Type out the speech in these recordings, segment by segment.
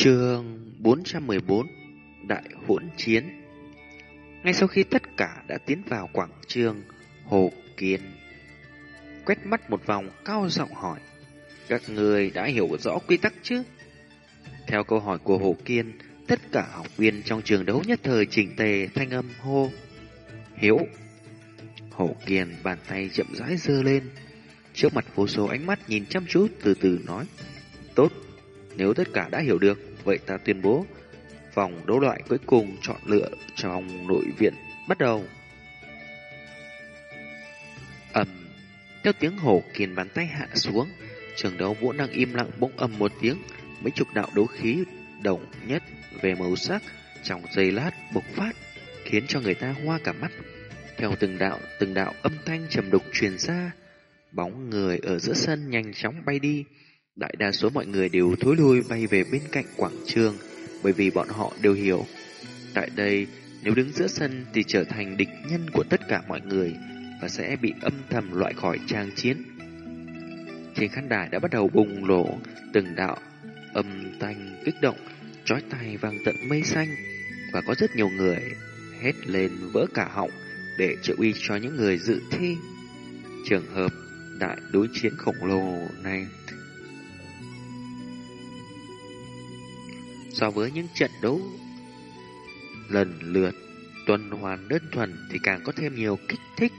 Chương 414 Đại hỗn chiến Ngay sau khi tất cả đã tiến vào quảng trường, Hồ Kiên quét mắt một vòng cao giọng hỏi Các người đã hiểu rõ quy tắc chứ? Theo câu hỏi của Hồ Kiên, tất cả học viên trong trường đấu nhất thời chỉnh tề thanh âm hô. Hiểu. Hồ Kiên bàn tay chậm rãi dơ lên. Trước mặt vô số ánh mắt nhìn chăm chú từ từ nói. Tốt, nếu tất cả đã hiểu được, vậy ta tuyên bố vòng đấu loại cuối cùng chọn lựa trong nội viện bắt đầu. ầm, theo tiếng hổ kiền bàn tay hạ xuống, trường đấu vũ đang im lặng bỗng ầm một tiếng, mấy chục đạo đấu khí đồng nhất về màu sắc trong giây lát bộc phát, khiến cho người ta hoa cả mắt. Theo từng đạo, từng đạo âm thanh trầm đục truyền ra, bóng người ở giữa sân nhanh chóng bay đi. Đại đa số mọi người đều thối lui bay về bên cạnh quảng trường, bởi vì bọn họ đều hiểu. Tại đây, nếu đứng giữa sân thì trở thành địch nhân của tất cả mọi người và sẽ bị âm thầm loại khỏi trang chiến. Trên khán đài đã bắt đầu bùng nổ từng đạo âm thanh kích động, chói tai vang tận mây xanh và có rất nhiều người hét lên vỡ cả họng để trợ uy cho những người dự thi. Trường hợp đại đối chiến khổng lồ này so với những trận đấu lần lượt tuần hoàn đơn thuần thì càng có thêm nhiều kích thích.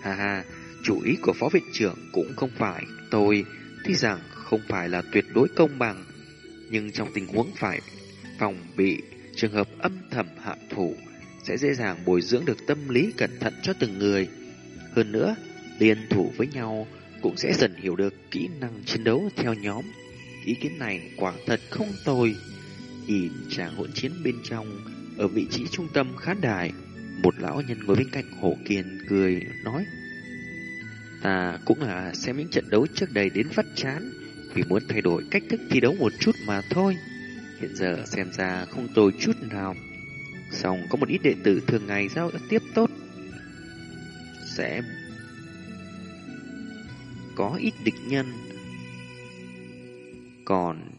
Hà hà, chủ ý của phó viện trưởng cũng không phải tôi, tuy rằng không phải là tuyệt đối công bằng, nhưng trong tình huống phải phòng bị trường hợp âm thầm hạ thủ sẽ dễ dàng bồi dưỡng được tâm lý cẩn thận cho từng người. Hơn nữa, liên thủ với nhau cũng sẽ dần hiểu được kỹ năng chiến đấu theo nhóm. Ý kiến này quả thật không tồi. Nhìn chàng hỗn chiến bên trong, ở vị trí trung tâm khán đài, một lão nhân ngồi bên cạnh Hồ Kiên cười nói. Ta cũng là xem những trận đấu trước đây đến phát chán, vì muốn thay đổi cách thức thi đấu một chút mà thôi. Hiện giờ xem ra không tồi chút nào. song có một ít đệ tử thường ngày giao tiếp tốt. Sẽ có ít địch nhân. Còn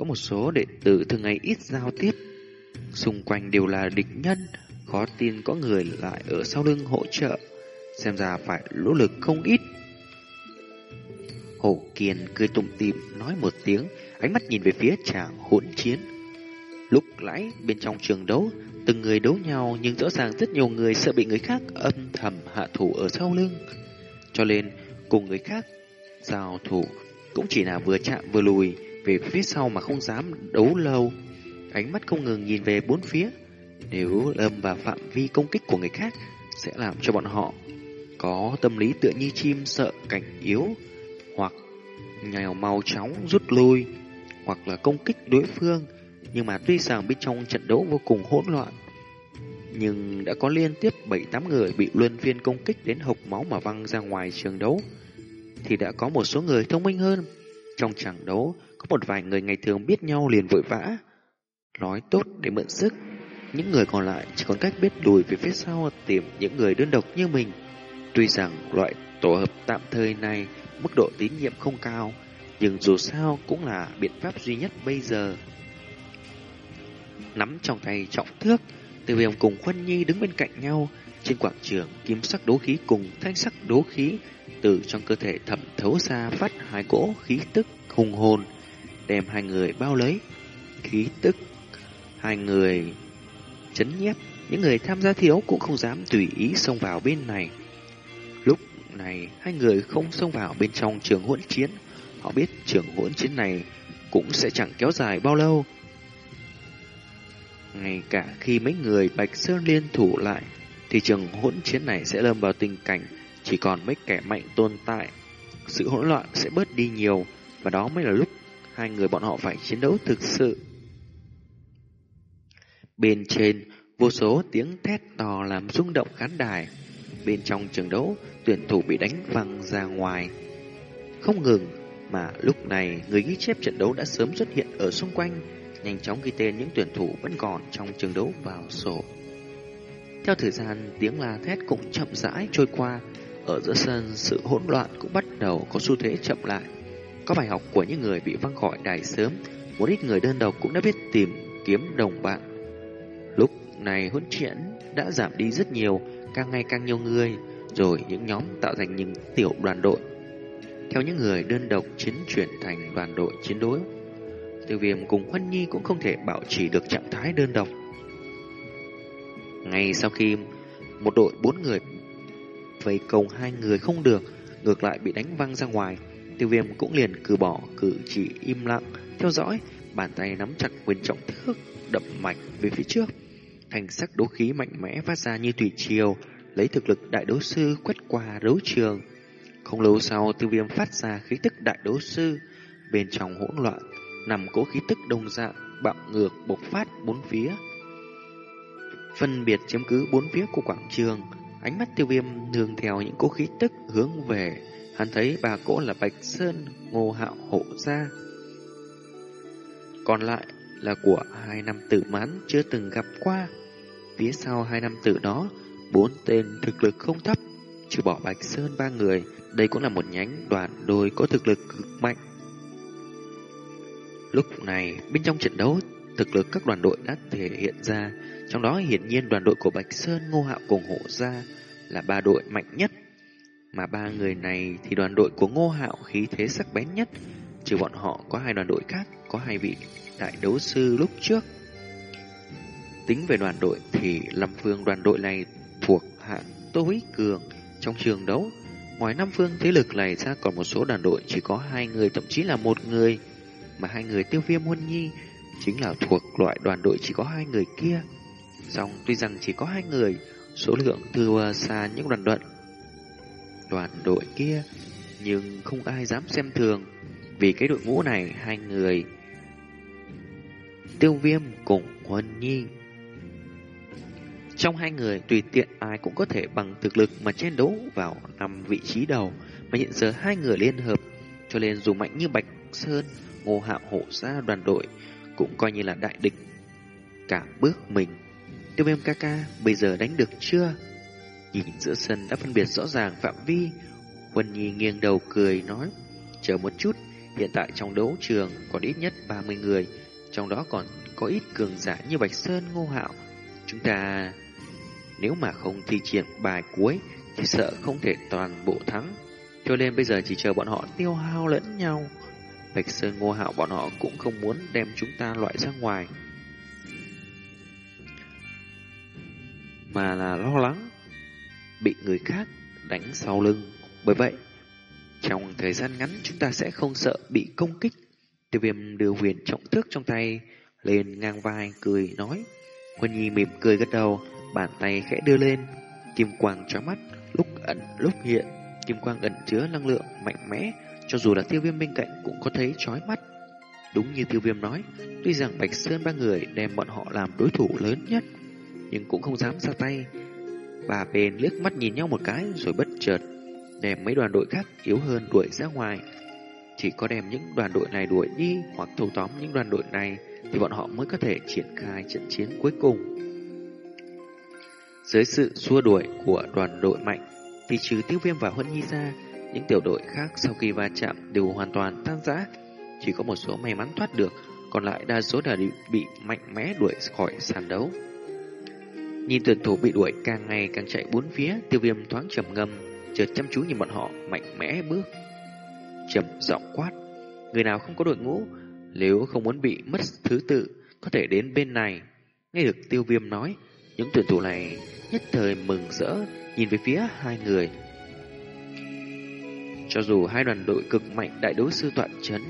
có một số đệ tử thường ngày ít giao tiếp. Xung quanh đều là địch nhân, khó tin có người lại ở sau lưng hỗ trợ. Xem ra phải nỗ lực không ít. Hồ Kiên cười tủm tỉm nói một tiếng, ánh mắt nhìn về phía chàng hỗn chiến. Lúc lãi bên trong trường đấu, từng người đấu nhau nhưng rõ ràng rất nhiều người sợ bị người khác âm thầm hạ thủ ở sau lưng. Cho nên cùng người khác giao thủ cũng chỉ là vừa chạm vừa lùi về phía sau mà không dám đấu lâu. Ánh mắt không ngừng nhìn về bốn phía. Nếu lâm vào phạm vi công kích của người khác, sẽ làm cho bọn họ có tâm lý tựa như chim sợ cảnh yếu, hoặc nhào mau chóng rút lui, hoặc là công kích đối phương nhưng mà tuy rằng bên trong trận đấu vô cùng hỗn loạn, nhưng đã có liên tiếp 7-8 người bị luân phiên công kích đến hộc máu mà văng ra ngoài trường đấu, thì đã có một số người thông minh hơn trong trận đấu có một vài người ngày thường biết nhau liền vội vã nói tốt để mượn sức. Những người còn lại chỉ còn cách biết lùi về phía sau tìm những người đơn độc như mình. Tuy rằng loại tổ hợp tạm thời này mức độ tín nhiệm không cao, nhưng dù sao cũng là biện pháp duy nhất bây giờ. Nắm trong tay trọng thước, Từ Viêm cùng Khuân Nhi đứng bên cạnh nhau, trên quảng trường kim sắc đố khí cùng thanh sắc đố khí từ trong cơ thể thẩm thấu ra phát hai cỗ khí tức hùng hồn, đem hai người bao lấy. Khí tức hai người chấn nhiếp, những người tham gia thi đấu cũng không dám tùy ý xông vào bên này lúc này, hai người không xông vào bên trong trường hỗn chiến. Họ biết trường hỗn chiến này cũng sẽ chẳng kéo dài bao lâu. Ngay cả khi mấy người Bạch Sơn liên thủ lại, thì trường hỗn chiến này sẽ lâm vào tình cảnh chỉ còn mấy kẻ mạnh tồn tại. Sự hỗn loạn sẽ bớt đi nhiều, và đó mới là lúc hai người bọn họ phải chiến đấu thực sự. Bên trên, vô số tiếng thét to làm rung động khán đài. Bên trong trường đấu, tuyển thủ bị đánh văng ra ngoài. Không ngừng, mà lúc này người ghi chép trận đấu đã sớm xuất hiện ở xung quanh, nhanh chóng ghi tên những tuyển thủ vẫn còn trong trường đấu vào sổ. Theo thời gian, tiếng la thét cũng chậm rãi trôi qua, ở giữa sân sự hỗn loạn cũng bắt đầu có xu thế chậm lại. Có bài học của những người bị văng khỏi đài sớm, một ít người đơn độc cũng đã biết tìm kiếm đồng bạn. Lúc này huấn triển đã giảm đi rất nhiều, càng ngày càng nhiều người, rồi những nhóm tạo thành những tiểu đoàn đội. Theo những người đơn độc chiến chuyển thành đoàn đội chiến đối, Tiêu viêm cùng Huân Nhi cũng không thể bảo trì được trạng thái đơn độc. Ngay sau khi một đội bốn người vây công hai người không được, ngược lại bị đánh văng ra ngoài, tiêu viêm cũng liền cử bỏ cử chỉ im lặng, theo dõi, bàn tay nắm chặt quyền trọng thước, đậm mạnh về phía trước. Thành sắc đấu khí mạnh mẽ phát ra như thủy triều, lấy thực lực đại đấu sư quét qua đấu trường. Không lâu sau, tiêu viêm phát ra khí tức đại đấu sư, bên trong hỗn loạn, nằm cố khí tức đồng dạng, bạo ngược bộc phát bốn phía. Phân biệt chiếm cứ bốn phía của quảng trường, ánh mắt tiêu viêm nương theo những cố khí tức hướng về. Hắn thấy bà cỗ là Bạch Sơn, Ngô Hạo hộ gia Còn lại là của hai nam tử mãn chưa từng gặp qua. Phía sau hai nam tử đó, bốn tên thực lực không thấp, trừ bỏ Bạch Sơn ba người, đây cũng là một nhánh đoàn đôi có thực lực cực mạnh. Lúc này, bên trong trận đấu, thực lực các đoàn đội đã thể hiện ra, trong đó hiển nhiên đoàn đội của Bạch Sơn, Ngô Hạo cùng Hộ Gia là ba đội mạnh nhất. Mà ba người này thì đoàn đội của Ngô Hạo khí thế sắc bén nhất, trừ bọn họ có hai đoàn đội khác, có hai vị đại đấu sư lúc trước. Tính về đoàn đội thì Lâm Phương đoàn đội này thuộc hạng tối cường trong trường đấu. Ngoài năm phương thế lực này ra còn một số đoàn đội chỉ có hai người thậm chí là một người mà hai người tiêu viêm huân nhi chính là thuộc loại đoàn đội chỉ có hai người kia. Xong tuy rằng chỉ có hai người, số lượng thua xa những đoàn đội đoàn đội kia, nhưng không ai dám xem thường, vì cái đội ngũ này hai người tiêu viêm cùng huân nhi. Trong hai người tùy tiện ai cũng có thể bằng thực lực mà chiến đấu vào năm vị trí đầu, mà hiện giờ hai người liên hợp, cho nên dù mạnh như Bạch Sơn ngô hạo hộ ra đoàn đội cũng coi như là đại địch. Cả bước mình, tiêu viêm ca ca bây giờ đánh được chưa? Nhìn giữa sân đã phân biệt rõ ràng phạm vi, Quân Nhi nghiêng đầu cười nói, chờ một chút, hiện tại trong đấu trường còn ít nhất 30 người, trong đó còn có ít cường giả như Bạch Sơn Ngô Hạo. Chúng ta nếu mà không thi triển bài cuối thì sợ không thể toàn bộ thắng. Cho nên bây giờ chỉ chờ bọn họ tiêu hao lẫn nhau. Bạch Sơn Ngô Hạo bọn họ cũng không muốn đem chúng ta loại ra ngoài. Mà là lo lắng bị người khác đánh sau lưng. Bởi vậy, trong thời gian ngắn chúng ta sẽ không sợ bị công kích. Tiêu viêm đưa huyền trọng thước trong tay lên ngang vai cười nói. Huân Nhi mỉm cười gật đầu, bàn tay khẽ đưa lên, kim quang chói mắt, lúc ẩn lúc hiện, kim quang ẩn chứa năng lượng mạnh mẽ, cho dù là tiêu viêm bên cạnh cũng có thấy chói mắt. Đúng như tiêu viêm nói, tuy rằng Bạch Sơn ba người đem bọn họ làm đối thủ lớn nhất, nhưng cũng không dám ra tay. Bà bên liếc mắt nhìn nhau một cái rồi bất chợt đem mấy đoàn đội khác yếu hơn đuổi ra ngoài. Chỉ có đem những đoàn đội này đuổi đi hoặc thâu tóm những đoàn đội này thì bọn họ mới có thể triển khai trận chiến cuối cùng. Dưới sự xua đuổi của đoàn đội mạnh thì trừ tiêu viêm và huân nhi ra những tiểu đội khác sau khi va chạm đều hoàn toàn tan rã, chỉ có một số may mắn thoát được, còn lại đa số đã bị mạnh mẽ đuổi khỏi sàn đấu. Nhìn tuyển thủ bị đuổi càng ngày càng chạy bốn phía, tiêu viêm thoáng trầm ngâm, chợt chăm chú nhìn bọn họ mạnh mẽ bước. Trầm giọng quát, người nào không có đội ngũ, nếu không muốn bị mất thứ tự, có thể đến bên này. Nghe được tiêu viêm nói, những tuyển thủ này nhất thời mừng rỡ, nhìn về phía hai người. Cho dù hai đoàn đội cực mạnh đại đấu sư tọa chấn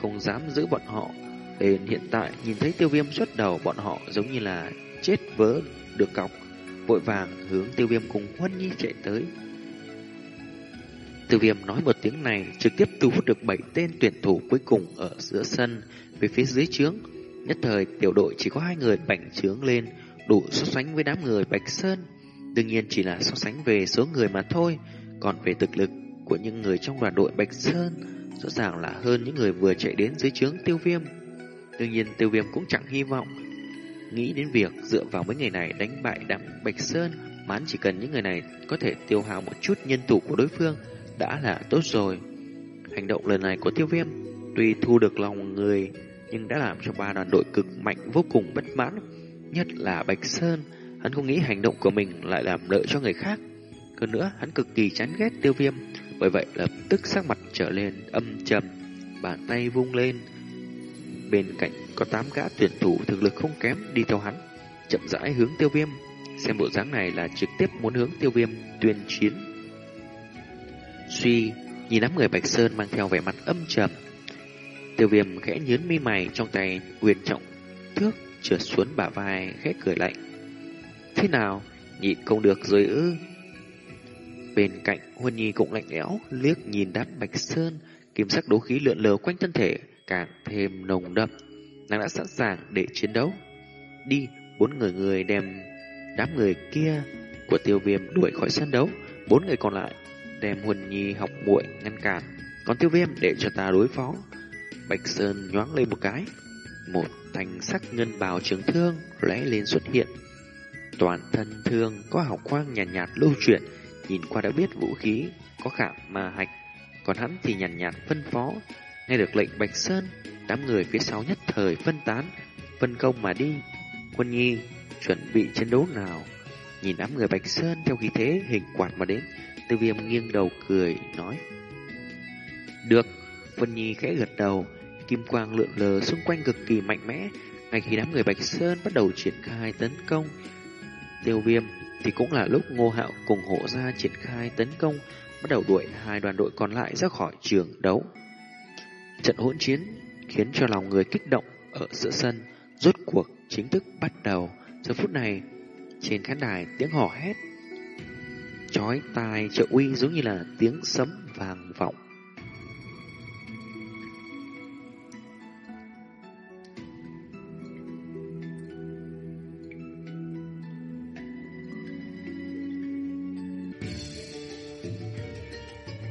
không dám giữ bọn họ, đến hiện tại nhìn thấy tiêu viêm xuất đầu bọn họ giống như là chết vỡ được cọc, vội vàng hướng tiêu viêm cùng Huân Nhi chạy tới. Tiêu viêm nói một tiếng này trực tiếp thu hút được bảy tên tuyển thủ cuối cùng ở giữa sân về phía dưới trướng. Nhất thời tiểu đội chỉ có hai người bành trướng lên đủ so sánh với đám người Bạch Sơn. Đương nhiên chỉ là so sánh về số người mà thôi, còn về thực lực của những người trong đoàn đội Bạch Sơn rõ ràng là hơn những người vừa chạy đến dưới trướng tiêu viêm. Đương nhiên tiêu viêm cũng chẳng hy vọng nghĩ đến việc dựa vào mấy người này đánh bại đám Bạch Sơn mà chỉ cần những người này có thể tiêu hao một chút nhân thủ của đối phương đã là tốt rồi. Hành động lần này của tiêu viêm tuy thu được lòng người nhưng đã làm cho ba đoàn đội cực mạnh vô cùng bất mãn. Nhất là Bạch Sơn, hắn không nghĩ hành động của mình lại làm lợi cho người khác. Hơn nữa, hắn cực kỳ chán ghét tiêu viêm, bởi vậy lập tức sắc mặt trở lên âm trầm, bàn tay vung lên. Bên cạnh có tám gã tuyển thủ thực lực không kém đi theo hắn, chậm rãi hướng tiêu viêm. Xem bộ dáng này là trực tiếp muốn hướng tiêu viêm tuyên chiến. Suy, nhìn đám người Bạch Sơn mang theo vẻ mặt âm trầm. Tiêu viêm khẽ nhớn mi mày trong tay quyền trọng thước trượt xuống bả vai khẽ cười lạnh. Thế nào, nhịn không được rồi ư? Bên cạnh Huân Nhi cũng lạnh lẽo, liếc nhìn đám Bạch Sơn, kim sắc đấu khí lượn lờ quanh thân thể, càng thêm nồng đậm. Nàng đã sẵn sàng để chiến đấu. Đi, bốn người người đem đám người kia của tiêu viêm đuổi khỏi sân đấu. Bốn người còn lại đem Huân Nhi học muội ngăn cản. Còn tiêu viêm để cho ta đối phó. Bạch Sơn nhoáng lên một cái. Một thanh sắc ngân bào trường thương lóe lên xuất hiện. Toàn thân thương có hào quang nhàn nhạt, nhạt lưu chuyển, nhìn qua đã biết vũ khí có khảm ma hạch, còn hắn thì nhàn nhạt, nhạt phân phó. Nghe được lệnh Bạch Sơn, đám người phía sau nhất thời phân tán, phân công mà đi. Quân Nhi chuẩn bị chiến đấu nào? Nhìn đám người Bạch Sơn theo khí thế hình quạt mà đến, Tư Viêm nghiêng đầu cười nói: "Được." Quân Nhi khẽ gật đầu, kim quang lượn lờ xung quanh cực kỳ mạnh mẽ. Ngay khi đám người Bạch Sơn bắt đầu triển khai tấn công, Tiêu Viêm thì cũng là lúc Ngô Hạo cùng hộ gia triển khai tấn công, bắt đầu đuổi hai đoàn đội còn lại ra khỏi trường đấu. Trận hỗn chiến khiến cho lòng người kích động ở giữa sân, rốt cuộc chính thức bắt đầu. Giờ phút này, trên khán đài tiếng hò hét chói tai trợ uy giống như là tiếng sấm vàng vọng.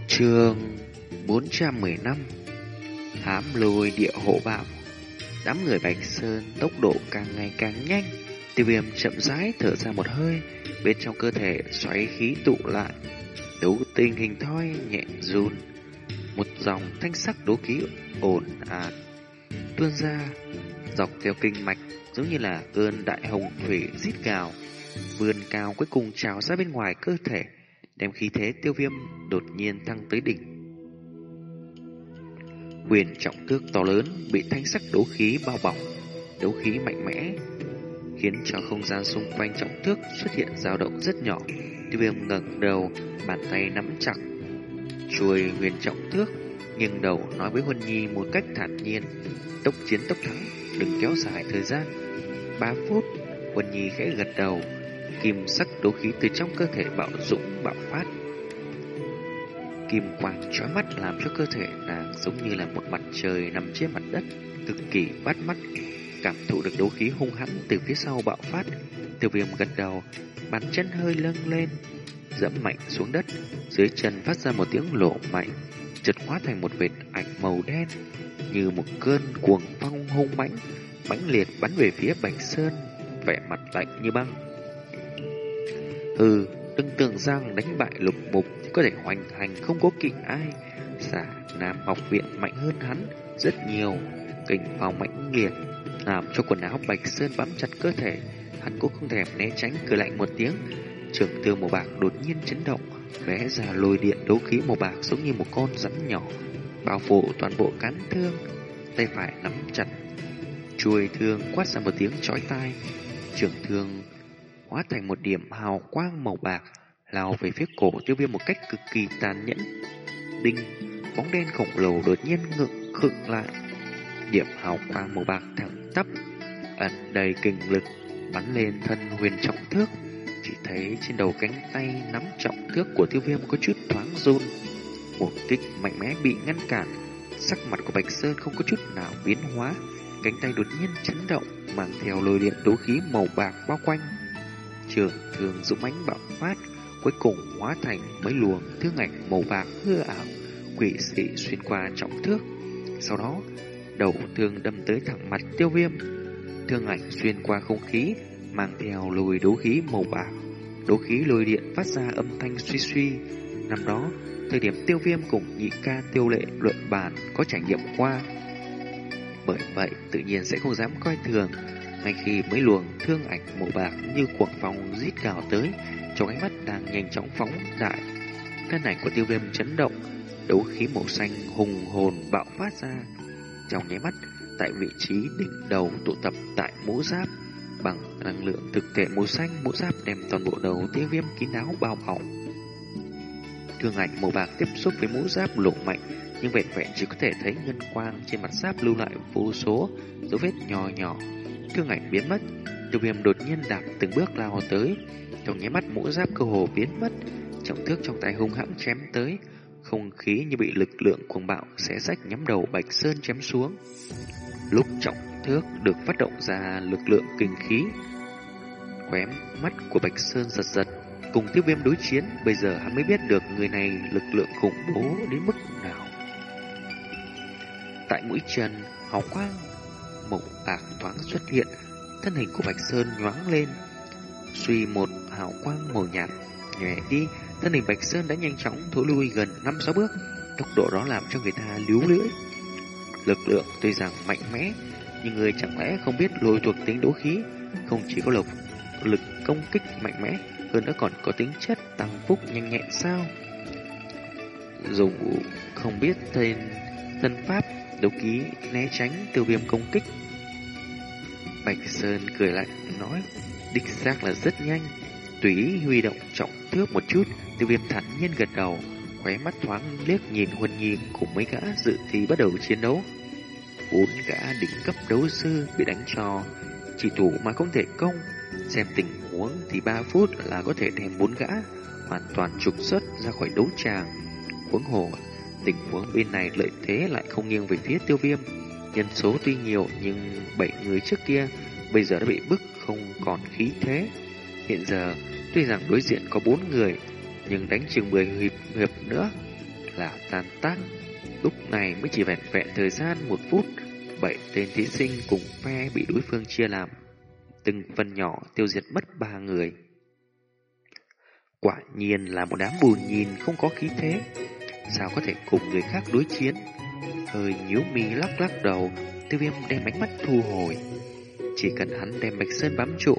Trường 415 Hám lùi địa hộ bạo. Đám người Bạch Sơn tốc độ càng ngày càng nhanh. Tiêu viêm chậm rãi thở ra một hơi, Bên trong cơ thể xoáy khí tụ lại. Đấu tinh hình thoi nhẹ run. Một dòng thanh sắc đố khí ổn ạt Tuôn ra, Dọc theo kinh mạch, Giống như là cơn đại hồng thủy rít gào, Vươn cao cuối cùng trào ra bên ngoài cơ thể, đem khí thế tiêu viêm đột nhiên thăng tới đỉnh. Quyền trọng tước to lớn bị thanh sắc đấu khí bao bọc, đấu khí mạnh mẽ, khiến cho không gian xung quanh trọng tước xuất hiện dao động rất nhỏ. Tiêu viêm ngẩng đầu, bàn tay nắm chặt, chuôi huyền trọng tước, nghiêng đầu nói với Huân Nhi một cách thản nhiên, tốc chiến tốc thắng, đừng kéo dài thời gian. Ba phút, Huân Nhi khẽ gật đầu, kim sắc đấu khí từ trong cơ thể bạo dũng bạo phát. Kim quang chói mắt làm cho cơ thể nàng giống như là một mặt trời nằm trên mặt đất, cực kỳ bắt mắt. Cảm thụ được đấu khí hung hãn từ phía sau bạo phát, tiêu viêm gật đầu, bàn chân hơi lâng lên, dẫm mạnh xuống đất, dưới chân phát ra một tiếng lộ mạnh, chợt hóa thành một vệt ảnh màu đen, như một cơn cuồng phong hung mãnh, mãnh liệt bắn về phía Bạch Sơn, vẻ mặt lạnh như băng. Ừ, từng tưởng rằng đánh bại lục mục thì có thể hoành hành không có kỵ ai. Giả Nam học viện mạnh hơn hắn rất nhiều, kình phòng mãnh liệt, làm cho quần áo Bạch Sơn bám chặt cơ thể. Hắn cũng không thèm né tránh cười lạnh một tiếng. Trường thương màu bạc đột nhiên chấn động, vẽ ra lôi điện đấu khí màu bạc giống như một con rắn nhỏ, bao phủ toàn bộ cán thương. Tay phải nắm chặt, chuôi thương quát ra một tiếng chói tai. Trường thương hóa thành một điểm hào quang màu bạc, lao về phía cổ tiêu viêm một cách cực kỳ tàn nhẫn. Đinh, bóng đen khổng lồ đột nhiên ngực khựng lại. Điểm hào quang màu bạc thẳng tắp, ẩn đầy kinh lực, bắn lên thân huyền trọng thước. Chỉ thấy trên đầu cánh tay nắm trọng thước của tiêu viêm có chút thoáng run. Một kích mạnh mẽ bị ngăn cản, sắc mặt của Bạch Sơn không có chút nào biến hóa. Cánh tay đột nhiên chấn động, mang theo lôi điện đấu khí màu bạc bao quanh trường thường dũng ánh bạo phát, cuối cùng hóa thành mấy luồng thương ảnh màu bạc hư ảo, quỷ dị xuyên qua trọng thước. Sau đó, đầu thương đâm tới thẳng mặt tiêu viêm. Thương ảnh xuyên qua không khí, mang theo lùi đấu khí màu bạc. Đấu khí lôi điện phát ra âm thanh suy suy. Năm đó, thời điểm tiêu viêm cùng nhị ca tiêu lệ luận bàn có trải nghiệm qua. Bởi vậy tự nhiên sẽ không dám coi thường. Ngay khi mấy luồng thương ảnh màu bạc như cuồng phong rít gào tới, Trong ánh mắt đang nhanh chóng phóng đại, Thân ảnh của tiêu viêm chấn động, Đấu khí màu xanh hùng hồn bạo phát ra. Trong nháy mắt, Tại vị trí đỉnh đầu tụ tập tại mũ giáp, Bằng năng lượng thực thể màu xanh, Mũ giáp đem toàn bộ đầu tiêu viêm kín đáo bao bọc. Thương ảnh màu bạc tiếp xúc với mũ giáp lộ mạnh nhưng vẹn vẹn chỉ có thể thấy ngân quang trên mặt giáp lưu lại vô số dấu vết nhỏ nhỏ. Thương ảnh biến mất, tiêu viêm đột nhiên đạp từng bước lao tới, trong nháy mắt mũ giáp cơ hồ biến mất, trọng thước trong tay hung hãng chém tới, không khí như bị lực lượng cuồng bạo xé rách nhắm đầu Bạch Sơn chém xuống. Lúc trọng thước được phát động ra lực lượng kinh khí, khóe mắt của Bạch Sơn giật giật, cùng tiêu viêm đối chiến, bây giờ hắn mới biết được người này lực lượng khủng bố đến mức nào. Tại mũi chân, hào quang mộng bạc thoáng xuất hiện, thân hình của Bạch Sơn nhoáng lên. Suy một hào quang màu nhạt, nhẹ đi, thân hình Bạch Sơn đã nhanh chóng thối lui gần 5-6 bước, tốc độ đó làm cho người ta líu lưỡi. Lực lượng tuy rằng mạnh mẽ, nhưng người chẳng lẽ không biết lôi thuộc tính đấu khí, không chỉ có lực lực công kích mạnh mẽ, hơn nữa còn có tính chất tăng phúc nhanh nhẹn sao? Dùng không biết tên thân pháp đấu ký né tránh tiêu viêm công kích. Bạch Sơn cười lạnh nói, đích xác là rất nhanh, tùy ý huy động trọng thước một chút, tiêu viêm thản nhiên gật đầu, khóe mắt thoáng liếc nhìn Huân Nhi cùng mấy gã dự thi bắt đầu chiến đấu. Bốn gã đỉnh cấp đấu sư bị đánh cho, chỉ thủ mà không thể công, xem tình huống thì 3 phút là có thể đem bốn gã hoàn toàn trục xuất ra khỏi đấu tràng. Huống hồ Tình huống bên này lợi thế lại không nghiêng về phía tiêu viêm. Nhân số tuy nhiều nhưng bảy người trước kia bây giờ đã bị bức không còn khí thế. Hiện giờ, tuy rằng đối diện có bốn người, nhưng đánh chừng 10 hiệp, hiệp nữa là tan tác. Lúc này mới chỉ vẹn vẹn thời gian một phút, bảy tên thí sinh cùng phe bị đối phương chia làm. Từng phần nhỏ tiêu diệt mất ba người. Quả nhiên là một đám bùn nhìn không có khí thế, sao có thể cùng người khác đối chiến. Hơi nhíu mi lắc lắc đầu, tiêu viêm đem ánh mắt thu hồi. Chỉ cần hắn đem Bạch Sơn bám trụ,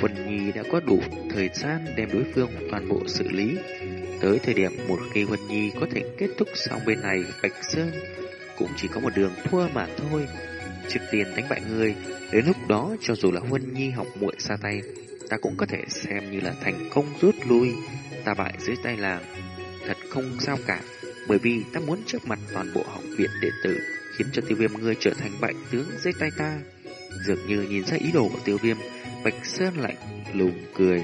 Vân Nhi đã có đủ thời gian đem đối phương toàn bộ xử lý. Tới thời điểm một khi Vân Nhi có thể kết thúc xong bên này, Bạch Sơn cũng chỉ có một đường thua mà thôi. trực tiền đánh bại người, đến lúc đó cho dù là huân Nhi học muội xa tay, ta cũng có thể xem như là thành công rút lui, ta bại dưới tay làng. Thật không sao cả, bởi vì ta muốn trước mặt toàn bộ học viện đệ tử khiến cho tiêu viêm ngươi trở thành bại tướng dưới tay ta. Dường như nhìn ra ý đồ của tiêu viêm, Bạch Sơn lạnh lùng cười,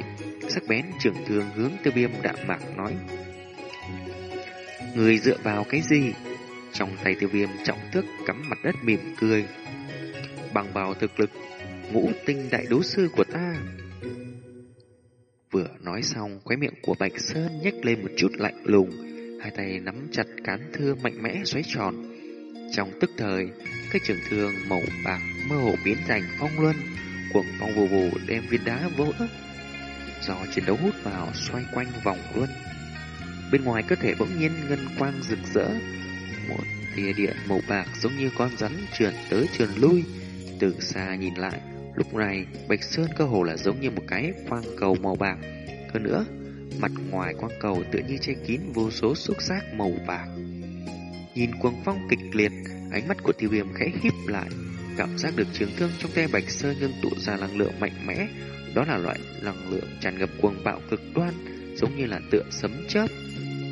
sắc bén trường thương hướng tiêu viêm đạm mạc nói. Người dựa vào cái gì? Trong tay tiêu viêm trọng thước cắm mặt đất mỉm cười. Bằng vào thực lực, ngũ tinh đại đấu sư của ta. Vừa nói xong, khóe miệng của Bạch Sơn nhếch lên một chút lạnh lùng, hai tay nắm chặt cán thưa mạnh mẽ xoáy tròn. Trong tức thời, cái trường thương màu bạc mơ hồ biến thành phong luân, cuồng phong vù vù đem viên đá vỡ. Do chiến đấu hút vào xoay quanh vòng luân. Bên ngoài cơ thể bỗng nhiên ngân quang rực rỡ, một tia điện màu bạc giống như con rắn trườn tới trườn lui. Từ xa nhìn lại, lúc này Bạch Sơn cơ hồ là giống như một cái quang cầu màu bạc. Hơn nữa, Mặt ngoài quang cầu tựa như che kín vô số xúc giác màu bạc. Nhìn cuồng phong kịch liệt, ánh mắt của tiêu viêm khẽ híp lại, cảm giác được trường thương trong tay Bạch Sơ ngưng tụ ra năng lượng mạnh mẽ. Đó là loại năng lượng tràn ngập cuồng bạo cực đoan, giống như là tựa sấm chớp.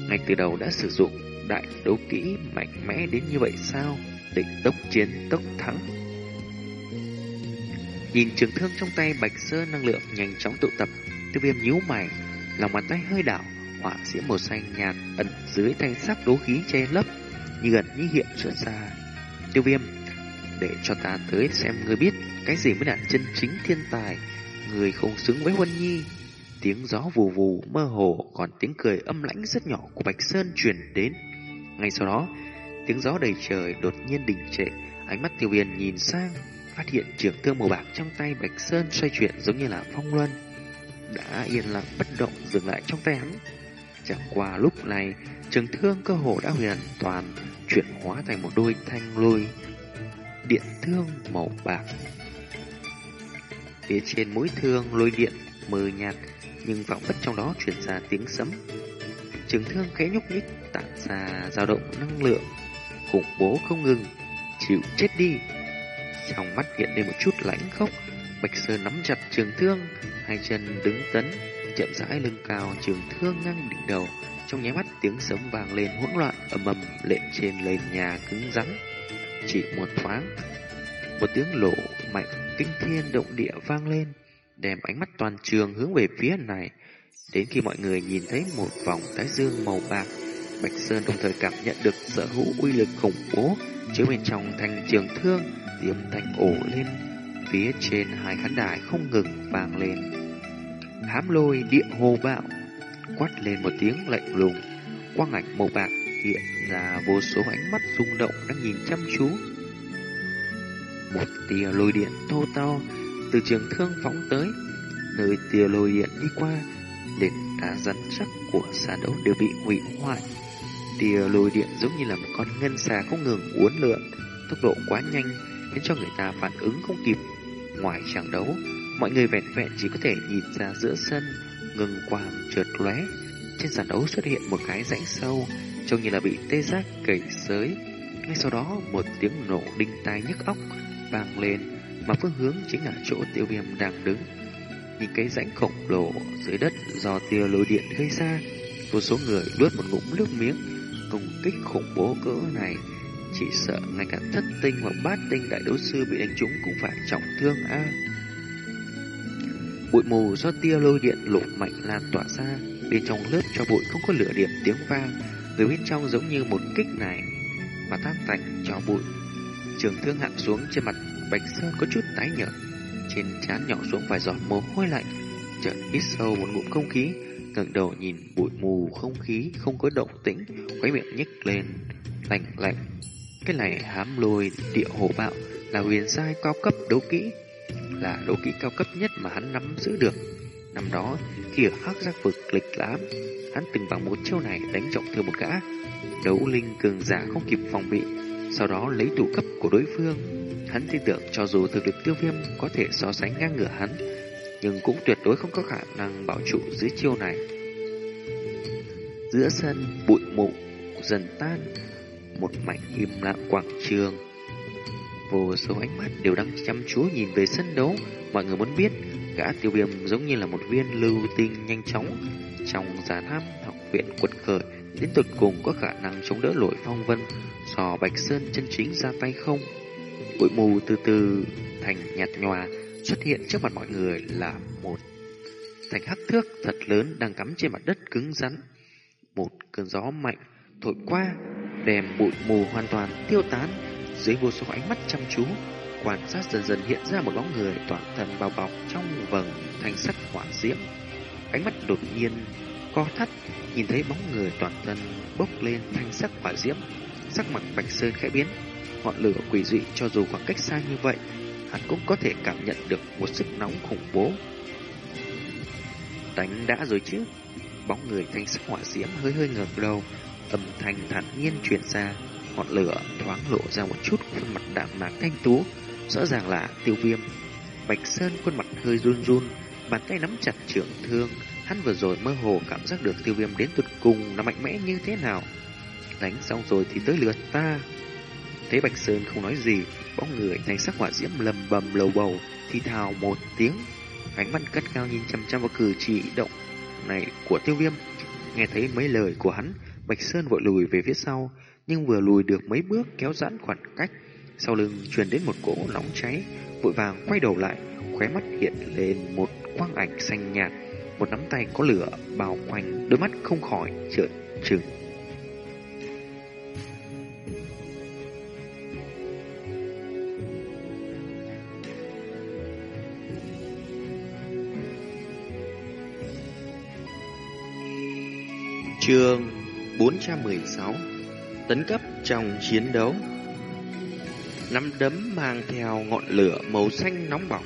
Ngay từ đầu đã sử dụng đại đấu kỹ mạnh mẽ đến như vậy sao? Định tốc chiến tốc thắng. Nhìn trường thương trong tay Bạch Sơ năng lượng nhanh chóng tụ tập, tiêu viêm nhíu mày, lòng bàn tay hơi đảo, hỏa diễm màu xanh nhạt ẩn dưới thanh sắc đố khí che lấp, như gần như hiện xuất ra. Tiêu viêm, để cho ta tới xem ngươi biết cái gì mới là chân chính thiên tài, người không xứng với Huân Nhi. Tiếng gió vù vù mơ hồ còn tiếng cười âm lãnh rất nhỏ của Bạch Sơn truyền đến. Ngay sau đó, tiếng gió đầy trời đột nhiên đình trệ, ánh mắt tiêu viêm nhìn sang, phát hiện trường thương màu bạc trong tay Bạch Sơn xoay chuyển giống như là phong luân đã yên lặng bất động dừng lại trong tay hắn. Chẳng qua lúc này, trường thương cơ hồ đã hoàn toàn chuyển hóa thành một đôi thanh lôi. điện thương màu bạc. Phía trên mũi thương lôi điện mờ nhạt, nhưng vọng bất trong đó truyền ra tiếng sấm. Trường thương khẽ nhúc nhích tạo ra dao động năng lượng, khủng bố không ngừng, chịu chết đi. Trong mắt hiện lên một chút lãnh khốc, Bạch Sơn nắm chặt trường thương, hai chân đứng tấn, chậm rãi lưng cao trường thương ngang đỉnh đầu. Trong nháy mắt tiếng sấm vang lên hỗn loạn ầm ầm lện trên lề nhà cứng rắn. Chỉ một thoáng, một tiếng lộ mạnh kinh thiên động địa vang lên, đem ánh mắt toàn trường hướng về phía này. Đến khi mọi người nhìn thấy một vòng thái dương màu bạc, Bạch Sơn đồng thời cảm nhận được sở hữu uy lực khủng bố chứa bên trong thanh trường thương, tiếng thanh ổ lên phía trên hai khán đài không ngừng vang lên. Hám lôi địa hồ bạo, quát lên một tiếng lạnh lùng, quang ảnh màu bạc hiện ra vô số ánh mắt rung động đang nhìn chăm chú. Một tia lôi điện thô to từ trường thương phóng tới, nơi tia lôi điện đi qua, nền đá rắn chắc của xa đấu đều bị hủy hoại. Tia lôi điện giống như là một con ngân xà không ngừng uốn lượn, tốc độ quá nhanh khiến cho người ta phản ứng không kịp. Ngoài trận đấu, mọi người vẹn vẹn chỉ có thể nhìn ra giữa sân, ngừng quàng, trượt lóe. Trên sàn đấu xuất hiện một cái rãnh sâu, trông như là bị tê giác cầy sới. Ngay sau đó, một tiếng nổ đinh tai nhức óc vang lên, mà phương hướng chính là chỗ tiêu viêm đang đứng. Nhìn cái rãnh khổng lồ dưới đất do tia lôi điện gây ra, vô số người nuốt một ngụm nước miếng, công kích khủng bố cỡ này chỉ sợ ngay cả thất tinh hoặc bát tinh đại đấu sư bị đánh trúng cũng phải trọng thương a. Bụi mù do tia lôi điện lộ mạnh lan tỏa ra, bên trong lớp cho bụi không có lửa điểm tiếng vang, từ bên trong giống như một kích này mà tan thành cho bụi. Trường thương hạ xuống trên mặt Bạch Sơn có chút tái nhợt, trên trán nhỏ xuống vài giọt mồ hôi lạnh, chợt hít sâu một ngụm không khí, ngẩng đầu nhìn bụi mù không khí không có động tĩnh, khóe miệng nhếch lên, lạnh lạnh cái này hám lôi địa hổ bạo là huyền giai cao cấp đấu kỹ, là đấu kỹ cao cấp nhất mà hắn nắm giữ được. Năm đó, khi ở hắc giác vực lịch lãm, hắn từng bằng một chiêu này đánh trọng thương một gã. Đấu linh cường giả không kịp phòng bị, sau đó lấy thủ cấp của đối phương. Hắn tin tưởng cho dù thực lực tiêu viêm có thể so sánh ngang ngửa hắn, nhưng cũng tuyệt đối không có khả năng bảo trụ dưới chiêu này. Giữa sân, bụi mụ dần tan, một mảnh im lặng quảng trường. Vô số ánh mắt đều đang chăm chú nhìn về sân đấu, mọi người muốn biết gã tiêu viêm giống như là một viên lưu tinh nhanh chóng trong giá tham học viện quật khởi đến tuyệt cùng có khả năng chống đỡ nổi phong vân sò bạch sơn chân chính ra tay không? Bụi mù từ từ thành nhạt nhòa xuất hiện trước mặt mọi người là một thành hắc thước thật lớn đang cắm trên mặt đất cứng rắn. Một cơn gió mạnh thổi qua đem bụi mù hoàn toàn tiêu tán dưới vô số ánh mắt chăm chú, quan sát dần dần hiện ra một bóng người toàn thân bao bọc trong vầng thanh sắc hỏa diễm. Ánh mắt đột nhiên co thắt, nhìn thấy bóng người toàn thân bốc lên thanh sắc hỏa diễm, sắc mặt bạch sơn khẽ biến. Ngọn lửa quỷ dị cho dù khoảng cách xa như vậy, hắn cũng có thể cảm nhận được một sức nóng khủng bố. Đánh đã rồi chứ? Bóng người thanh sắc hỏa diễm hơi hơi ngẩng đầu âm thanh thản nhiên truyền ra, ngọn lửa thoáng lộ ra một chút khuôn mặt đạm mạc thanh tú, rõ ràng là tiêu viêm. Bạch Sơn khuôn mặt hơi run run, bàn tay nắm chặt trưởng thương, hắn vừa rồi mơ hồ cảm giác được tiêu viêm đến tuyệt cùng là mạnh mẽ như thế nào. Đánh xong rồi thì tới lượt ta. Thấy Bạch Sơn không nói gì, bóng người thành sắc hỏa diễm lầm bầm lầu bầu, thì thào một tiếng. Ánh mắt cắt cao nhìn chăm chăm vào cử chỉ động này của tiêu viêm. Nghe thấy mấy lời của hắn, Bạch Sơn vội lùi về phía sau, nhưng vừa lùi được mấy bước kéo giãn khoảng cách, sau lưng truyền đến một cỗ nóng cháy, vội vàng quay đầu lại, khóe mắt hiện lên một quang ảnh xanh nhạt, một nắm tay có lửa bao quanh, đôi mắt không khỏi trợn trừng. Trường 416 Tấn cấp trong chiến đấu Nắm đấm mang theo ngọn lửa màu xanh nóng bỏng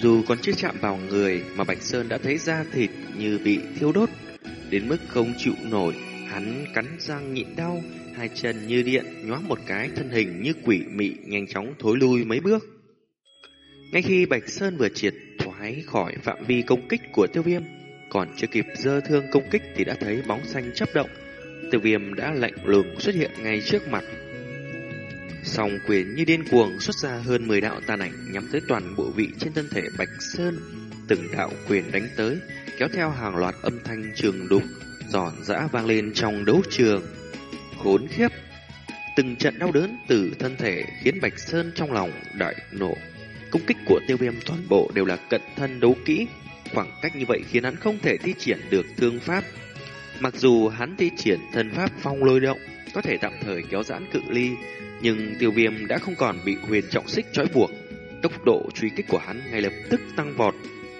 Dù còn chưa chạm vào người mà Bạch Sơn đã thấy da thịt như bị thiêu đốt Đến mức không chịu nổi Hắn cắn răng nhịn đau hai chân như điện nhoáng một cái, thân hình như quỷ mị nhanh chóng thối lui mấy bước. Ngay khi Bạch Sơn vừa triệt thoái khỏi phạm vi công kích của tiêu viêm, còn chưa kịp dơ thương công kích thì đã thấy bóng xanh chấp động. Tiêu viêm đã lạnh lùng xuất hiện ngay trước mặt. Song quyền như điên cuồng xuất ra hơn 10 đạo tàn ảnh nhắm tới toàn bộ vị trên thân thể Bạch Sơn. Từng đạo quyền đánh tới, kéo theo hàng loạt âm thanh trường đục, giòn giã vang lên trong đấu trường. Khốn khiếp! Từng trận đau đớn từ thân thể khiến Bạch Sơn trong lòng đại nổ. Công kích của tiêu viêm toàn bộ đều là cận thân đấu kỹ. Khoảng cách như vậy khiến hắn không thể thi triển được thương pháp. Mặc dù hắn thi triển thân pháp phong lôi động, có thể tạm thời kéo giãn cự ly, nhưng tiêu viêm đã không còn bị huyền trọng xích trói buộc. Tốc độ truy kích của hắn ngay lập tức tăng vọt.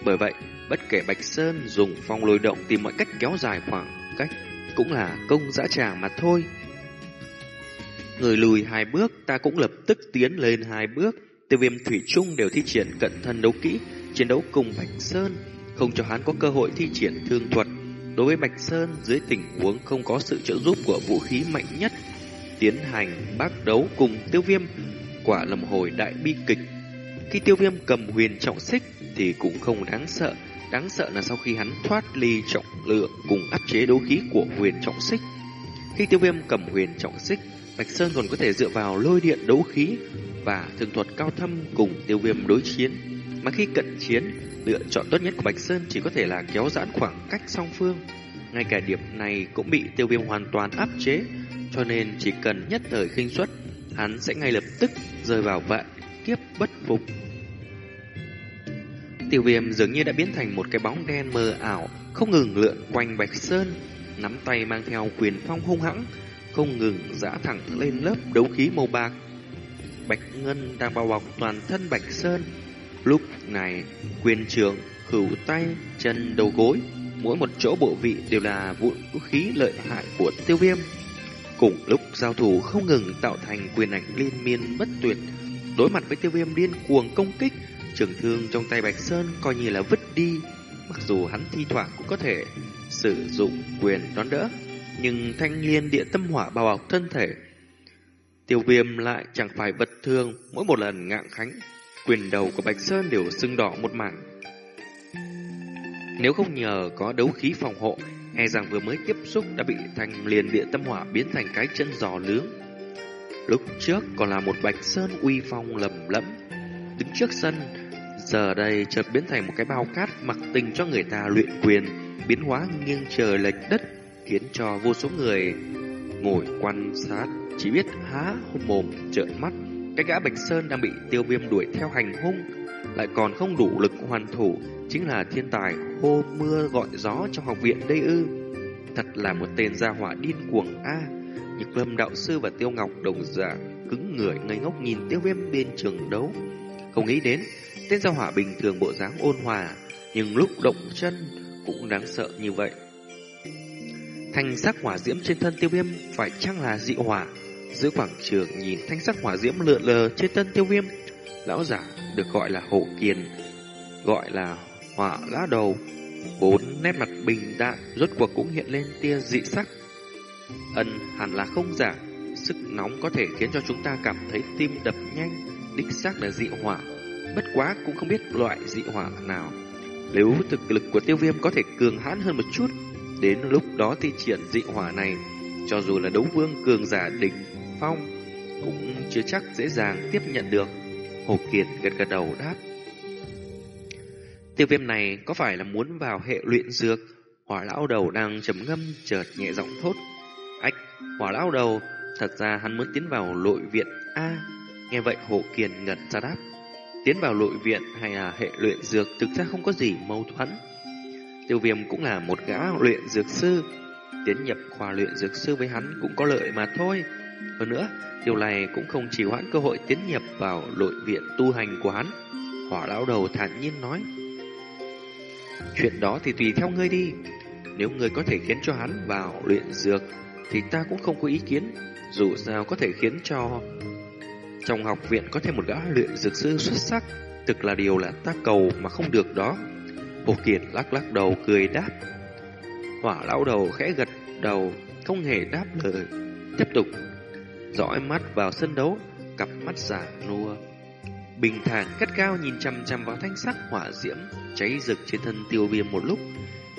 Bởi vậy, bất kể Bạch Sơn dùng phong lôi động tìm mọi cách kéo dài khoảng cách, cũng là công dã tràng mà thôi. Người lùi hai bước, ta cũng lập tức tiến lên hai bước. Tiêu viêm thủy chung đều thi triển cận thân đấu kỹ, chiến đấu cùng Bạch Sơn, không cho hắn có cơ hội thi triển thương thuật. Đối với Bạch Sơn, dưới tình huống không có sự trợ giúp của vũ khí mạnh nhất, tiến hành bác đấu cùng tiêu viêm, quả lầm hồi đại bi kịch. Khi tiêu viêm cầm huyền trọng xích thì cũng không đáng sợ, đáng sợ là sau khi hắn thoát ly trọng lượng cùng áp chế đấu khí của huyền trọng xích. Khi tiêu viêm cầm huyền trọng xích, Bạch Sơn còn có thể dựa vào lôi điện đấu khí và thường thuật cao thâm cùng tiêu viêm đối chiến. Mà khi cận chiến, lựa chọn tốt nhất của Bạch Sơn chỉ có thể là kéo giãn khoảng cách song phương. Ngay cả điểm này cũng bị tiêu viêm hoàn toàn áp chế, cho nên chỉ cần nhất thời khinh suất, hắn sẽ ngay lập tức rơi vào vạn kiếp bất phục. Tiêu viêm dường như đã biến thành một cái bóng đen mờ ảo, không ngừng lượn quanh Bạch Sơn, nắm tay mang theo quyền phong hung hãng, không ngừng dã thẳng lên lớp đấu khí màu bạc. Bạch Ngân đang bao bọc toàn thân Bạch Sơn. Lúc này, quyền trường, khửu tay, chân, đầu gối, mỗi một chỗ bộ vị đều là vũ khí lợi hại của tiêu viêm. Cùng lúc giao thủ không ngừng tạo thành quyền ảnh liên miên bất tuyệt. Đối mặt với tiêu viêm điên cuồng công kích, trường thương trong tay Bạch Sơn coi như là vứt đi. Mặc dù hắn thi thoảng cũng có thể sử dụng quyền đón đỡ, nhưng thanh liên địa tâm hỏa bao bọc thân thể. Tiêu viêm lại chẳng phải vật thương, mỗi một lần ngạng khánh, quyền đầu của Bạch Sơn đều sưng đỏ một mảng. Nếu không nhờ có đấu khí phòng hộ, e rằng vừa mới tiếp xúc đã bị thành liền địa tâm hỏa biến thành cái chân giò lướng. Lúc trước còn là một Bạch Sơn uy phong lầm lẫm, đứng trước sân, giờ đây chợt biến thành một cái bao cát mặc tình cho người ta luyện quyền, biến hóa nghiêng trời lệch đất khiến cho vô số người ngồi quan sát chỉ biết há mồm trợn mắt. Cái gã Bạch Sơn đang bị tiêu viêm đuổi theo hành hung, lại còn không đủ lực hoàn thủ, chính là thiên tài hô mưa gọi gió trong học viện đây ư. Thật là một tên gia hỏa điên cuồng a. Nhược Lâm đạo sư và Tiêu Ngọc đồng dạng cứng người ngây ngốc nhìn tiêu viêm bên trường đấu. Không nghĩ đến, tên gia hỏa bình thường bộ dáng ôn hòa, nhưng lúc động chân cũng đáng sợ như vậy. thành sắc hỏa diễm trên thân tiêu viêm phải chăng là dị hỏa? Giữa quảng trường nhìn thanh sắc hỏa diễm lượn lờ trên thân tiêu viêm, lão giả được gọi là hổ kiền, gọi là hỏa lá đầu. Bốn nét mặt bình đạm rốt cuộc cũng hiện lên tia dị sắc. Ân hẳn là không giả, sức nóng có thể khiến cho chúng ta cảm thấy tim đập nhanh, đích xác là dị hỏa. Bất quá cũng không biết loại dị hỏa nào. Nếu thực lực của tiêu viêm có thể cường hãn hơn một chút, Đến lúc đó thi triển dị hỏa này, cho dù là đấu vương cường giả đỉnh phong, cũng chưa chắc dễ dàng tiếp nhận được. Hồ Kiệt gật gật đầu đáp. Tiêu viêm này có phải là muốn vào hệ luyện dược? Hỏa lão đầu đang trầm ngâm chợt nhẹ giọng thốt. Ách, hỏa lão đầu, thật ra hắn muốn tiến vào nội viện A. nghe vậy Hồ Kiệt ngẩn ra đáp. Tiến vào nội viện hay là hệ luyện dược thực ra không có gì mâu thuẫn. Tiêu viêm cũng là một gã luyện dược sư. Tiến nhập khoa luyện dược sư với hắn cũng có lợi mà thôi. Hơn nữa, điều này cũng không chỉ hoãn cơ hội tiến nhập vào nội viện tu hành của hắn. Hỏa lão đầu thản nhiên nói. Chuyện đó thì tùy theo ngươi đi. Nếu ngươi có thể khiến cho hắn vào luyện dược, thì ta cũng không có ý kiến. Dù sao có thể khiến cho trong học viện có thêm một gã luyện dược sư xuất sắc, thực là điều là ta cầu mà không được đó. Hồ Kiệt lắc lắc đầu cười đáp. Hỏa lão đầu khẽ gật đầu, không hề đáp lời. Tiếp tục dõi mắt vào sân đấu, cặp mắt giả nua. Bình thản cắt cao nhìn chằm chằm vào thanh sắc hỏa diễm cháy rực trên thân tiêu viêm một lúc.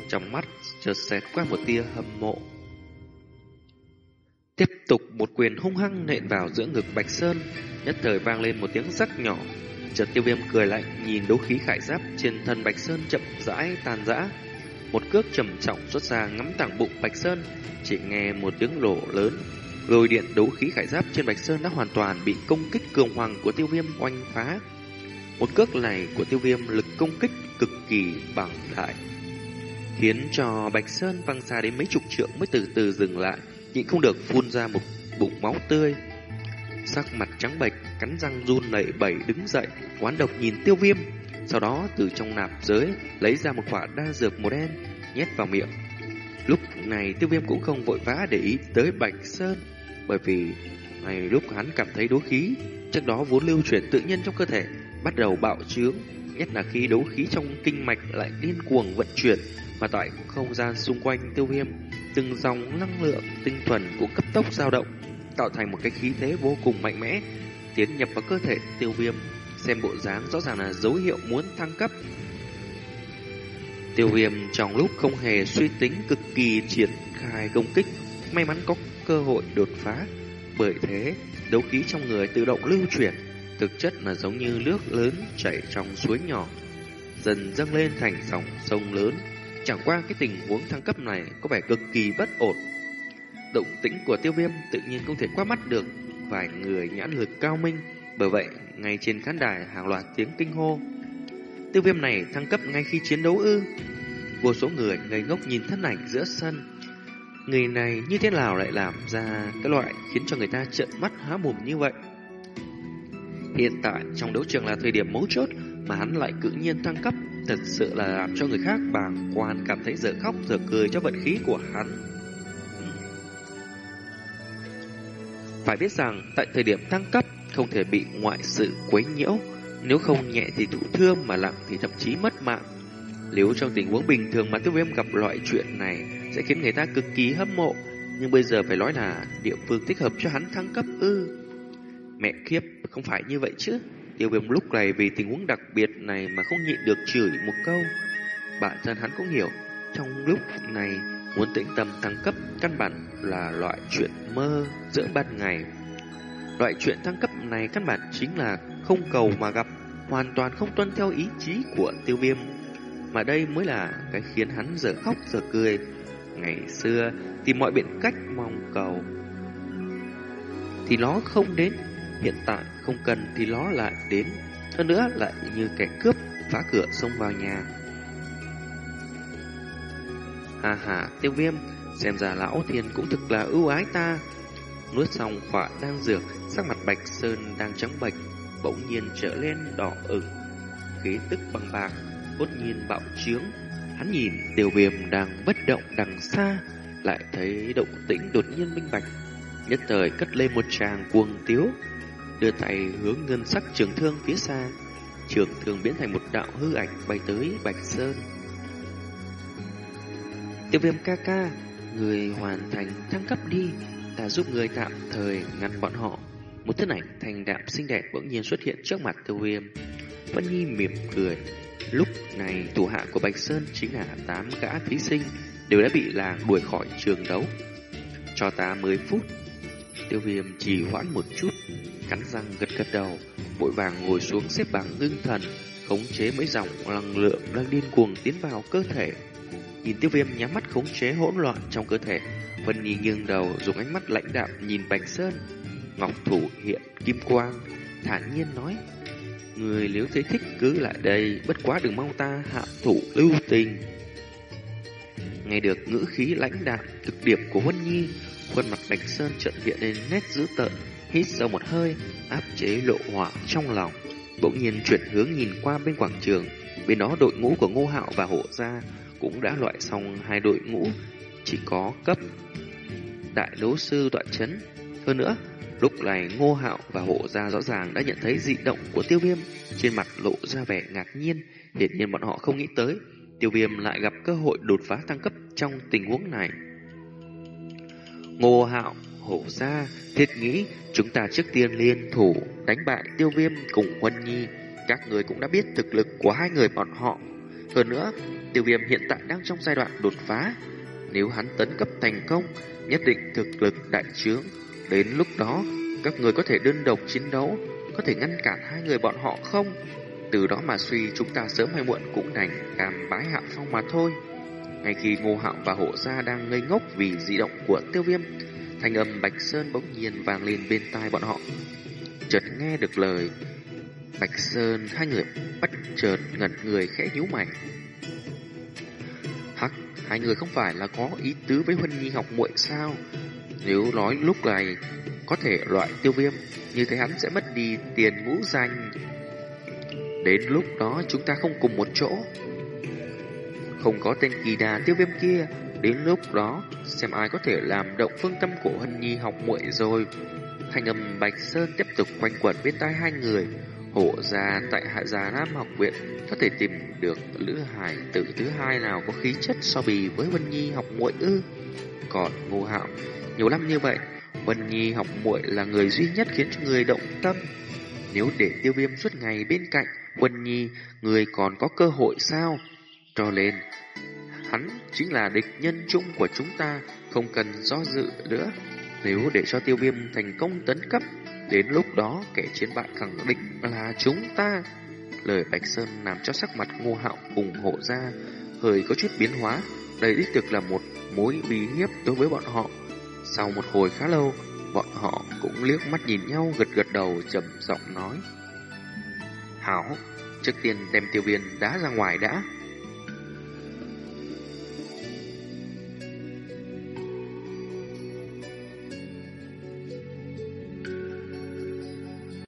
Trong mắt chợt xẹt qua một tia hâm mộ. Tiếp tục một quyền hung hăng nện vào giữa ngực Bạch Sơn, nhất thời vang lên một tiếng rắc nhỏ. Chợt tiêu viêm cười lạnh nhìn đấu khí khải giáp trên thân Bạch Sơn chậm rãi tàn rã. Một cước trầm trọng xuất ra ngắm thẳng bụng Bạch Sơn, chỉ nghe một tiếng nổ lớn. Lôi điện đấu khí khải giáp trên Bạch Sơn đã hoàn toàn bị công kích cường hoàng của tiêu viêm oanh phá. Một cước này của tiêu viêm lực công kích cực kỳ bằng đại, khiến cho Bạch Sơn văng xa đến mấy chục trượng mới từ từ dừng lại, nhịn không được phun ra một bụng máu tươi. Sắc mặt trắng bệch, cắn răng run lẩy bẩy đứng dậy, quán độc nhìn tiêu viêm, sau đó từ trong nạp giới lấy ra một quả đa dược màu đen, nhét vào miệng. Này tiêu viêm cũng không vội vã để ý tới Bạch Sơn, bởi vì ngay lúc hắn cảm thấy đố khí, trước đó vốn lưu chuyển tự nhiên trong cơ thể, bắt đầu bạo trướng, nhất là khi đấu khí trong kinh mạch lại điên cuồng vận chuyển, mà tại không gian xung quanh tiêu viêm, từng dòng năng lượng tinh thuần cũng cấp tốc dao động, tạo thành một cái khí thế vô cùng mạnh mẽ, tiến nhập vào cơ thể tiêu viêm, xem bộ dáng rõ ràng là dấu hiệu muốn thăng cấp. Tiêu viêm trong lúc không hề suy tính cực kỳ triển khai công kích, may mắn có cơ hội đột phá. Bởi thế, đấu khí trong người tự động lưu chuyển, thực chất là giống như nước lớn chảy trong suối nhỏ, dần dâng lên thành dòng sông lớn. Chẳng qua cái tình huống thăng cấp này có vẻ cực kỳ bất ổn. Động tĩnh của tiêu viêm tự nhiên không thể qua mắt được vài người nhãn lực cao minh, bởi vậy ngay trên khán đài hàng loạt tiếng kinh hô. Tiêu viêm này thăng cấp ngay khi chiến đấu ư. Vô số người ngây ngốc nhìn thân ảnh giữa sân. Người này như thế nào lại làm ra cái loại khiến cho người ta trợn mắt há mồm như vậy? Hiện tại trong đấu trường là thời điểm mấu chốt mà hắn lại cự nhiên thăng cấp, thật sự là làm cho người khác bàng quan cảm thấy dở khóc dở cười cho vận khí của hắn. Phải biết rằng tại thời điểm thăng cấp không thể bị ngoại sự quấy nhiễu, nếu không nhẹ thì thụ thương mà nặng thì thậm chí mất mạng. Nếu trong tình huống bình thường mà tiêu viêm gặp loại chuyện này sẽ khiến người ta cực kỳ hâm mộ, nhưng bây giờ phải nói là địa phương thích hợp cho hắn thăng cấp ư. Mẹ kiếp, không phải như vậy chứ. Tiêu viêm lúc này vì tình huống đặc biệt này mà không nhịn được chửi một câu. Bản thân hắn cũng hiểu, trong lúc này muốn tĩnh tâm thăng cấp căn bản là loại chuyện mơ giữa ban ngày. Loại chuyện thăng cấp này căn bản chính là không cầu mà gặp, hoàn toàn không tuân theo ý chí của tiêu viêm. Mà đây mới là cái khiến hắn giờ khóc giờ cười. Ngày xưa tìm mọi biện cách mong cầu thì nó không đến. Hiện tại không cần thì nó lại đến. Hơn nữa lại như kẻ cướp Phá cửa xông vào nhà. Hà hà tiêu viêm Xem ra lão thiên cũng thực là ưu ái ta. Nuốt xong khỏa đang dược Sắc mặt bạch sơn đang trắng bệch. Bỗng nhiên trở lên đỏ ửng Khí tức bằng bạc Bốt nhiên bạo trướng Hắn nhìn tiêu viêm đang bất động đằng xa Lại thấy động tĩnh đột nhiên minh bạch Nhất thời cất lên một tràng cuồng tiếu đưa tay hướng ngân sắc trường thương phía xa. Trường thương biến thành một đạo hư ảnh bay tới Bạch Sơn. Tiêu viêm ca ca, người hoàn thành thăng cấp đi, ta giúp người tạm thời ngăn bọn họ. Một thân ảnh thành đạm xinh đẹp bỗng nhiên xuất hiện trước mặt tiêu viêm. Vân Nhi mỉm cười. Lúc này thủ hạ của Bạch Sơn chính là tám gã thí sinh đều đã bị làng đuổi khỏi trường đấu. Cho ta 10 phút. Tiêu viêm chỉ hoãn một chút, cắn răng gật gật đầu, vội vàng ngồi xuống xếp bằng ngưng thần, khống chế mấy dòng năng lượng đang điên cuồng tiến vào cơ thể. Nhìn tiêu viêm nhắm mắt khống chế hỗn loạn trong cơ thể, Vân Nhi nghiêng đầu dùng ánh mắt lãnh đạm nhìn Bạch Sơn. Ngọc thủ hiện kim quang, thản nhiên nói, Người nếu thấy thích cứ lại đây, bất quá đừng mong ta hạ thủ lưu tình. Nghe được ngữ khí lãnh đạm cực điểm của Vân Nhi, khuôn mặt Bạch Sơn chợt hiện lên nét dữ tợn, hít sâu một hơi, áp chế lộ hỏa trong lòng, bỗng nhiên chuyển hướng nhìn qua bên quảng trường, bên đó đội ngũ của Ngô Hạo và Hộ Gia cũng đã loại xong hai đội ngũ, chỉ có cấp đại đấu sư tọa chấn. Hơn nữa, lúc này Ngô Hạo và Hộ Gia rõ ràng đã nhận thấy dị động của Tiêu Viêm, trên mặt lộ ra vẻ ngạc nhiên, hiển nhiên bọn họ không nghĩ tới Tiêu Viêm lại gặp cơ hội đột phá tăng cấp trong tình huống này. Ngô Hạo hổ Gia thiết nghĩ chúng ta trước tiên liên thủ đánh bại tiêu viêm cùng Huân Nhi. Các người cũng đã biết thực lực của hai người bọn họ. Hơn nữa, tiêu viêm hiện tại đang trong giai đoạn đột phá. Nếu hắn tấn cấp thành công, nhất định thực lực đại trướng. Đến lúc đó, các người có thể đơn độc chiến đấu, có thể ngăn cản hai người bọn họ không? Từ đó mà suy chúng ta sớm hay muộn cũng đành cam bái hạ phong mà thôi. Ngay khi Ngô Hạo và Hộ Gia đang ngây ngốc vì di động của tiêu viêm, thanh âm Bạch Sơn bỗng nhiên vang lên bên tai bọn họ. Chợt nghe được lời Bạch Sơn, hai người bất chợt ngẩn người khẽ nhíu mày. Hắc, hai người không phải là có ý tứ với Huân Nhi học muội sao? Nếu nói lúc này có thể loại tiêu viêm, như thế hắn sẽ mất đi tiền ngũ danh. Đến lúc đó chúng ta không cùng một chỗ. Không có tên kỳ đà tiêu viêm kia, đến lúc đó xem ai có thể làm động phương tâm của Hân Nhi học muội rồi. Thanh âm Bạch Sơn tiếp tục quanh quẩn bên tai hai người. Hổ ra tại Hạ Gia Nam học viện có thể tìm được Lữ Hải tử thứ hai nào có khí chất so bì với Vân Nhi học muội ư? Còn Ngô Hạo, nhiều năm như vậy, Vân Nhi học muội là người duy nhất khiến cho người động tâm. Nếu để tiêu viêm suốt ngày bên cạnh Vân Nhi, người còn có cơ hội sao? Cho nên, hắn chính là địch nhân chung của chúng ta, không cần do dự nữa. Nếu để cho tiêu viêm thành công tấn cấp, đến lúc đó kẻ chiến bại khẳng định là chúng ta. Lời Bạch Sơn làm cho sắc mặt ngô hạo cùng hộ ra, hơi có chút biến hóa. Đây đích thực là một mối uy hiếp đối với bọn họ. Sau một hồi khá lâu, bọn họ cũng liếc mắt nhìn nhau gật gật đầu trầm giọng nói. Hảo, trước tiên đem tiêu viên đá ra ngoài đã.